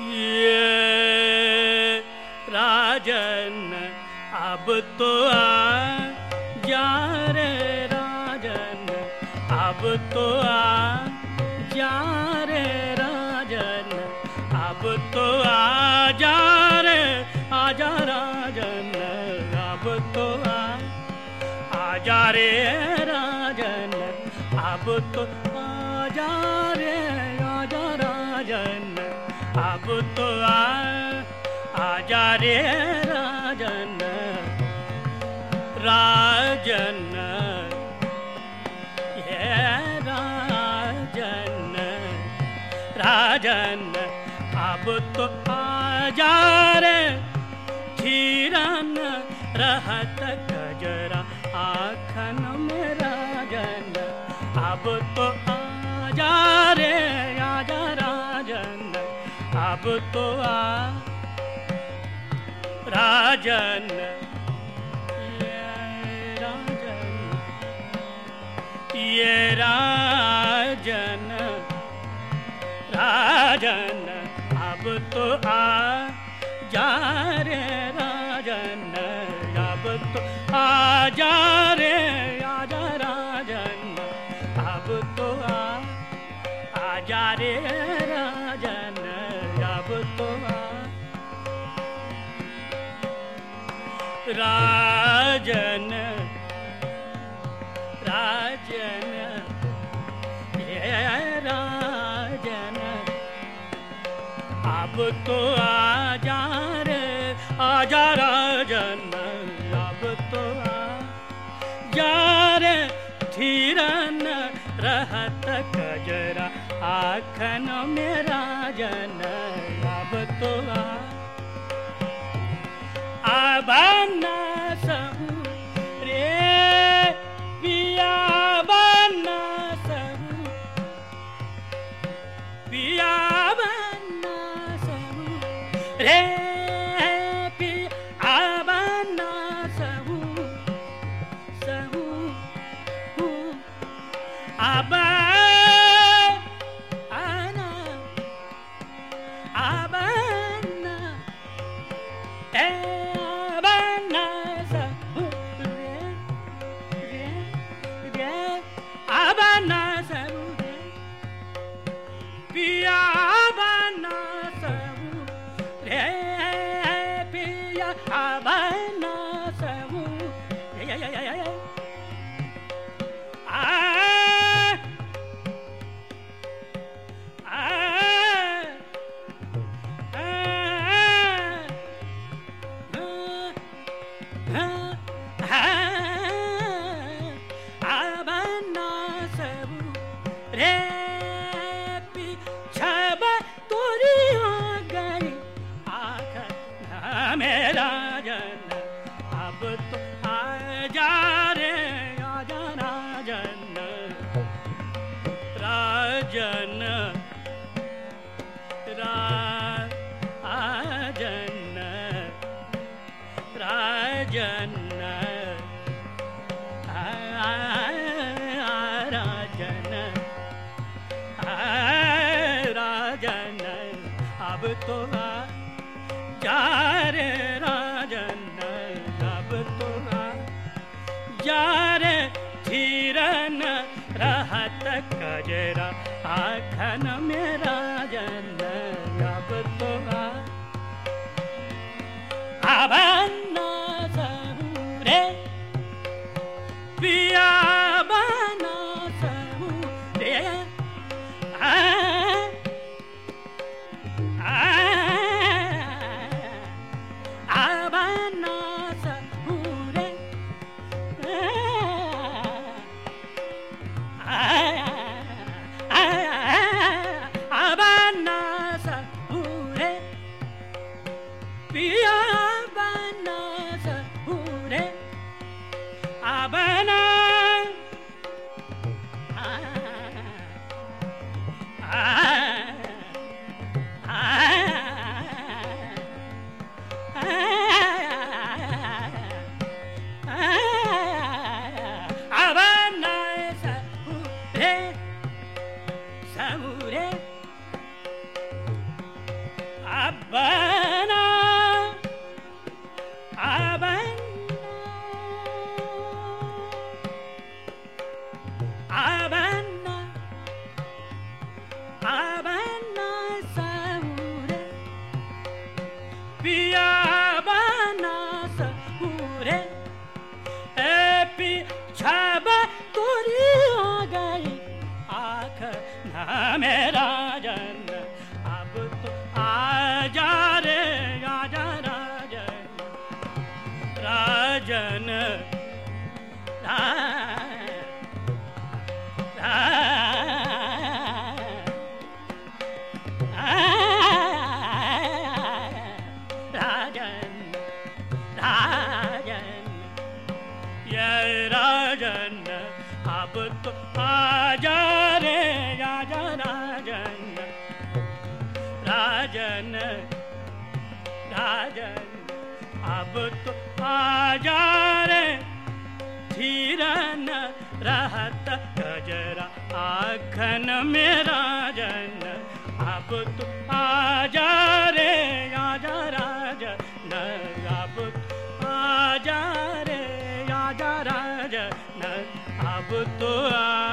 ये राजन अब तो आ जा रे राजन, अब तो आ जा रे राजन, अब तो आ जा रे आजा राजन, अब तो आ आजा रे राजन, अब तो आजा रे आजा राजन। अब तो आ आजा रे राजन राजन। ये राजन राजन। अब तो आजा रे, धीरन, रहत गजरा आखन में राजन। अब तो आजा अब तो आ, राजन। ये राजन। राजन। राजन, अब तो आ, जा रे राजन। अब तो आ, जा राजन राजन, ये राजन। अब तो आजा रे आजा राजन अब तो आ जा रे धीरन रहत कजरा आखन में राजन, अब तो आ आबना सहु रे पिया बना सहु पिया बना सहु रे पिया बना सहु सहु आबा I राजन राजन राजन राजन राजन अब तो जा रे राजन अब तो जा Be a रे आजा राजन। राजन राजन, अब तो आजा रे। धीरन रहत गजरा आखन अब तो आजा रे आजा राजन। अब तो आजा रे आजा राजन। तो आ